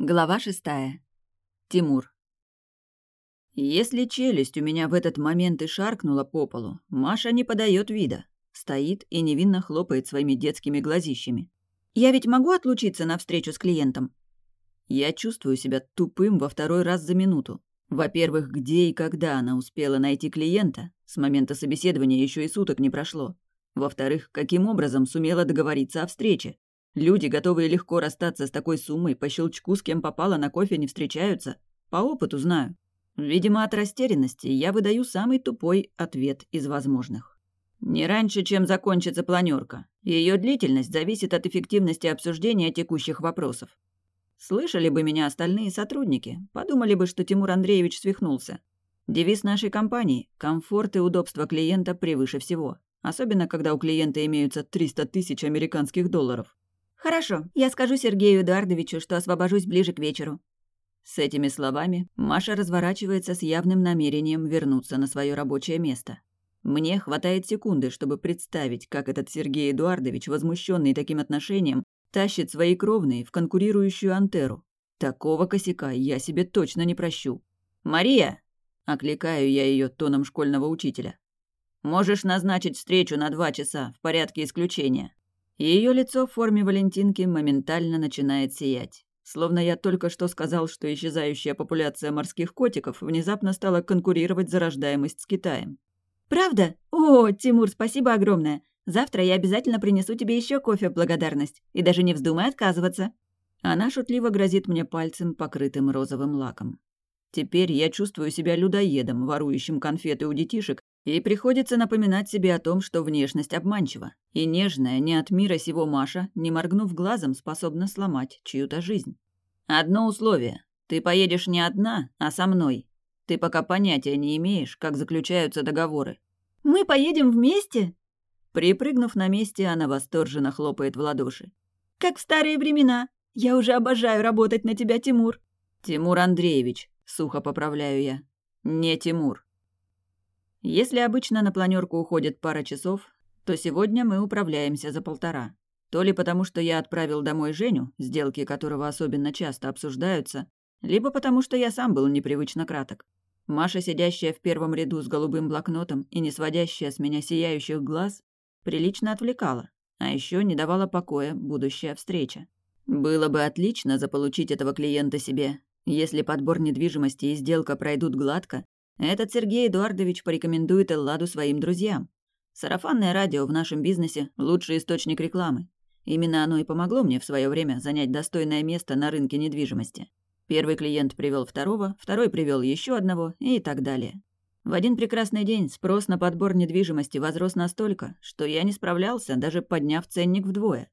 Глава шестая. Тимур. Если челюсть у меня в этот момент и шаркнула по полу, Маша не подает вида. Стоит и невинно хлопает своими детскими глазищами. «Я ведь могу отлучиться на встречу с клиентом?» Я чувствую себя тупым во второй раз за минуту. Во-первых, где и когда она успела найти клиента? С момента собеседования еще и суток не прошло. Во-вторых, каким образом сумела договориться о встрече? Люди, готовые легко расстаться с такой суммой, по щелчку с кем попало на кофе не встречаются. По опыту знаю. Видимо, от растерянности я выдаю самый тупой ответ из возможных. Не раньше, чем закончится планерка. Ее длительность зависит от эффективности обсуждения текущих вопросов. Слышали бы меня остальные сотрудники, подумали бы, что Тимур Андреевич свихнулся. Девиз нашей компании – комфорт и удобство клиента превыше всего. Особенно, когда у клиента имеются 300 тысяч американских долларов. «Хорошо, я скажу Сергею Эдуардовичу, что освобожусь ближе к вечеру». С этими словами Маша разворачивается с явным намерением вернуться на свое рабочее место. Мне хватает секунды, чтобы представить, как этот Сергей Эдуардович, возмущенный таким отношением, тащит свои кровные в конкурирующую антеру. Такого косяка я себе точно не прощу. «Мария!» – окликаю я ее тоном школьного учителя. «Можешь назначить встречу на два часа в порядке исключения». Ее лицо в форме Валентинки моментально начинает сиять. Словно я только что сказал, что исчезающая популяция морских котиков внезапно стала конкурировать за рождаемость с Китаем. «Правда? О, Тимур, спасибо огромное. Завтра я обязательно принесу тебе еще кофе в благодарность. И даже не вздумай отказываться». Она шутливо грозит мне пальцем, покрытым розовым лаком. Теперь я чувствую себя людоедом, ворующим конфеты у детишек и приходится напоминать себе о том, что внешность обманчива, и нежная, не от мира сего Маша, не моргнув глазом, способна сломать чью-то жизнь. Одно условие. Ты поедешь не одна, а со мной. Ты пока понятия не имеешь, как заключаются договоры. Мы поедем вместе? Припрыгнув на месте, она восторженно хлопает в ладоши. Как в старые времена. Я уже обожаю работать на тебя, Тимур. Тимур Андреевич, сухо поправляю я. Не Тимур. Если обычно на планерку уходит пара часов, то сегодня мы управляемся за полтора. То ли потому, что я отправил домой Женю, сделки которого особенно часто обсуждаются, либо потому, что я сам был непривычно краток. Маша, сидящая в первом ряду с голубым блокнотом и не сводящая с меня сияющих глаз, прилично отвлекала, а еще не давала покоя будущая встреча. Было бы отлично заполучить этого клиента себе. Если подбор недвижимости и сделка пройдут гладко, этот Сергей Эдуардович порекомендует Элладу своим друзьям. Сарафанное радио в нашем бизнесе – лучший источник рекламы. Именно оно и помогло мне в свое время занять достойное место на рынке недвижимости. Первый клиент привел второго, второй привел еще одного и так далее. В один прекрасный день спрос на подбор недвижимости возрос настолько, что я не справлялся, даже подняв ценник вдвое.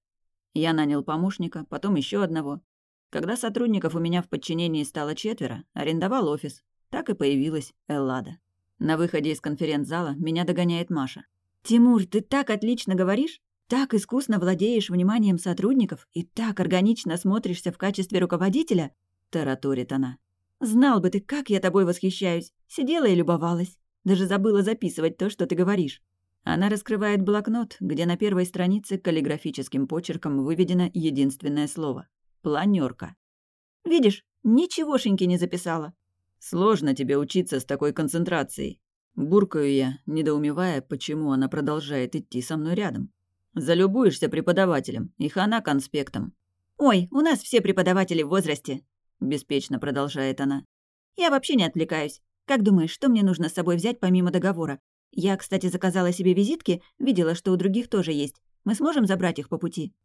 Я нанял помощника, потом еще одного. Когда сотрудников у меня в подчинении стало четверо, арендовал офис, так и появилась Эллада. На выходе из конференц-зала меня догоняет Маша. «Тимур, ты так отлично говоришь, так искусно владеешь вниманием сотрудников и так органично смотришься в качестве руководителя», — тараторит она. «Знал бы ты, как я тобой восхищаюсь. Сидела и любовалась. Даже забыла записывать то, что ты говоришь». Она раскрывает блокнот, где на первой странице каллиграфическим почерком выведено единственное слово — планерка. «Видишь, ничегошеньки не записала. Сложно тебе учиться с такой концентрацией. Буркаю я, недоумевая, почему она продолжает идти со мной рядом. Залюбуешься преподавателем, и хана конспектом. «Ой, у нас все преподаватели в возрасте», – беспечно продолжает она. «Я вообще не отвлекаюсь. Как думаешь, что мне нужно с собой взять помимо договора? Я, кстати, заказала себе визитки, видела, что у других тоже есть. Мы сможем забрать их по пути?»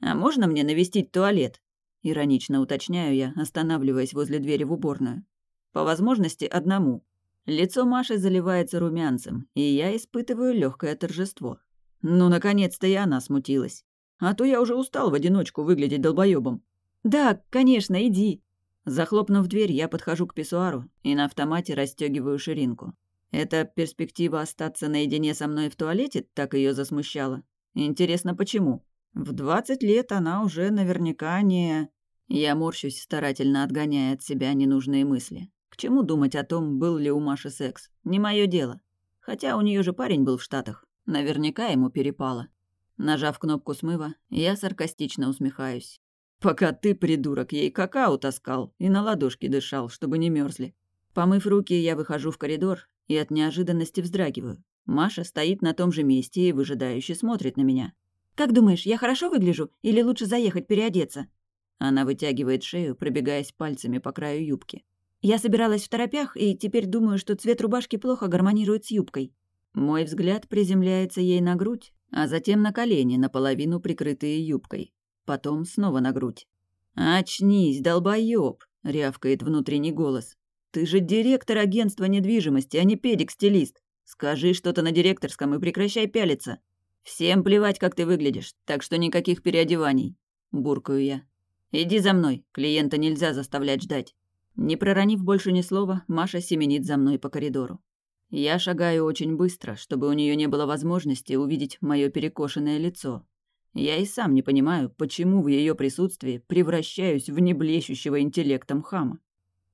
«А можно мне навестить туалет?» Иронично уточняю я, останавливаясь возле двери в уборную. По возможности одному. Лицо Маши заливается румянцем, и я испытываю легкое торжество. Ну, наконец-то и она смутилась. А то я уже устал в одиночку выглядеть долбоебом. «Да, конечно, иди». Захлопнув дверь, я подхожу к писсуару и на автомате расстегиваю ширинку. Эта перспектива остаться наедине со мной в туалете так ее засмущала. Интересно, почему? В двадцать лет она уже наверняка не... Я морщусь, старательно отгоняя от себя ненужные мысли чему думать о том, был ли у Маши секс? Не мое дело. Хотя у нее же парень был в Штатах. Наверняка ему перепало. Нажав кнопку смыва, я саркастично усмехаюсь. Пока ты, придурок, ей какао таскал и на ладошки дышал, чтобы не мерзли. Помыв руки, я выхожу в коридор и от неожиданности вздрагиваю. Маша стоит на том же месте и выжидающе смотрит на меня. «Как думаешь, я хорошо выгляжу или лучше заехать переодеться?» Она вытягивает шею, пробегаясь пальцами по краю юбки. «Я собиралась в торопях и теперь думаю, что цвет рубашки плохо гармонирует с юбкой». Мой взгляд приземляется ей на грудь, а затем на колени, наполовину прикрытые юбкой. Потом снова на грудь. «Очнись, долбоёб!» — рявкает внутренний голос. «Ты же директор агентства недвижимости, а не педик-стилист. Скажи что-то на директорском и прекращай пялиться. Всем плевать, как ты выглядишь, так что никаких переодеваний», — буркаю я. «Иди за мной, клиента нельзя заставлять ждать». Не проронив больше ни слова, Маша семенит за мной по коридору. Я шагаю очень быстро, чтобы у нее не было возможности увидеть мое перекошенное лицо. Я и сам не понимаю, почему в ее присутствии превращаюсь в неблещущего интеллектом хама.